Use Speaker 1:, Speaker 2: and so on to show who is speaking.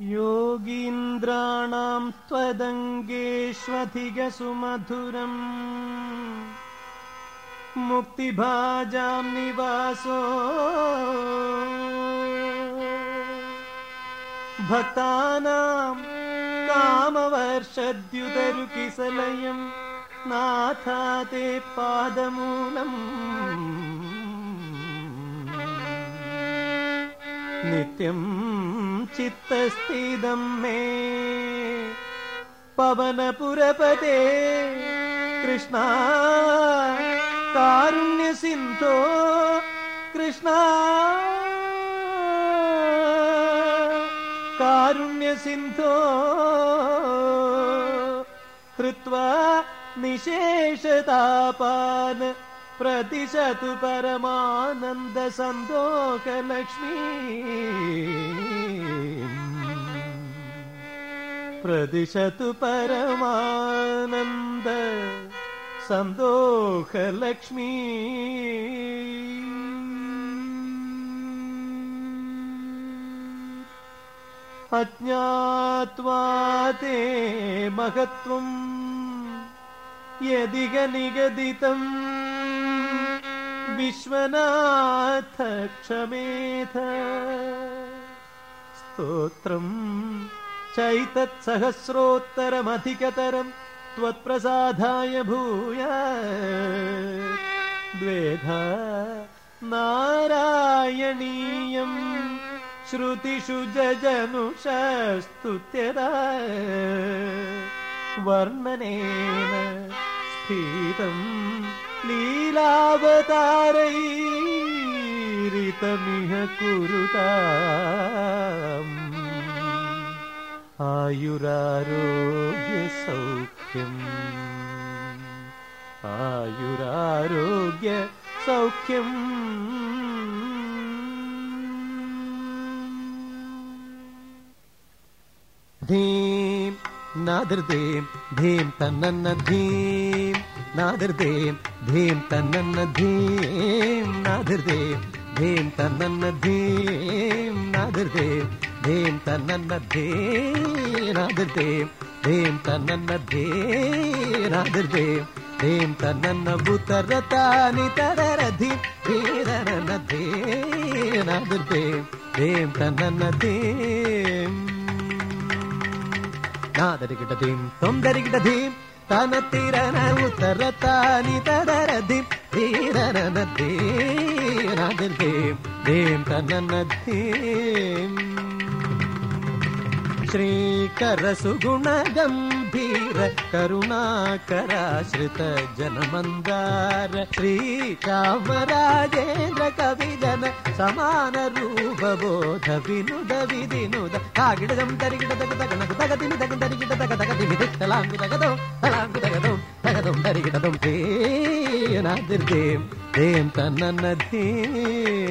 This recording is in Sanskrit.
Speaker 1: योगीन्द्राणां त्वदङ्गेष्वधिगसुमधुरम्। मुक्तिभाजां निवासो। भक्तानां कामवर्षद्युतरुकिसलयम् नाथा ते पादमूलम् नित्यं चित्तस्थिदं मे पवनपुरपते कृष्णा कारुण्यसिन्धो कृष्णा कारुण्यसिन्धो कृत्वा निशेषतापान् प्रतिशतु परमानन्दसन्दोकलक्ष्मी प्रतिशतु परमानन्द सन्दोकलक्ष्मी। अज्ञात्वा ते महत्त्वम् यदिग निगदितम् विश्वनाथ क्षमेथ स्तोत्रम् चैतत्सहस्रोत्तरमधिकतरम् त्वत्प्रसादाय भूय। द्वेधा नारायणीयम् श्रुतिषु जजनुषस्तुत्यदा वर्णनेन ലീലാവതാരൈരിതമിഹ കുരുതാം ആയുരാരോഗ്യസൗഖ്യം. ആയുരാരോഗ്യ സൗഖ്യം ധീം നാദൃ ധീം ധീം തന്ന ധീം. నాదర్ దేం ధీం తన్నన్న ధీం నాదర్ దేం ధీం తన్నన్న ధీం నాదర్ దేం ధీం తన్నన్న ధీం నాదర్ దేం ధీం తన్నన్న ధీం నాదర్ దేం ధీం తన్నన్న ఉతర తాని తరర ధీం ధీరన ధీం నాదర్ దేం ధీం తన్నన్న ధీం నాదరిగిట ధీం తొందరిగిట ధీం తన తిరనలు తరతాని తదరది తీరనదేం దేం. తననదేం శ్రీకర సుగుణ గంభీర కరుణాకర కరుణాకరాశ్రిత జనమందార. శ్రీకామరాజేంద్ర కవిజన సమాన రూ జన సమాన రూప బోధ వినుద విధినుద కాగిడదం తరిగిడ తగ తగనకు తగతిమి తగ తరిగిడ తగ తగతిమి తలాంగు తగదో తలాంగు తగదో తగదం తరిగిడదం తేనాదిర్దేం దేం తన్న ధీం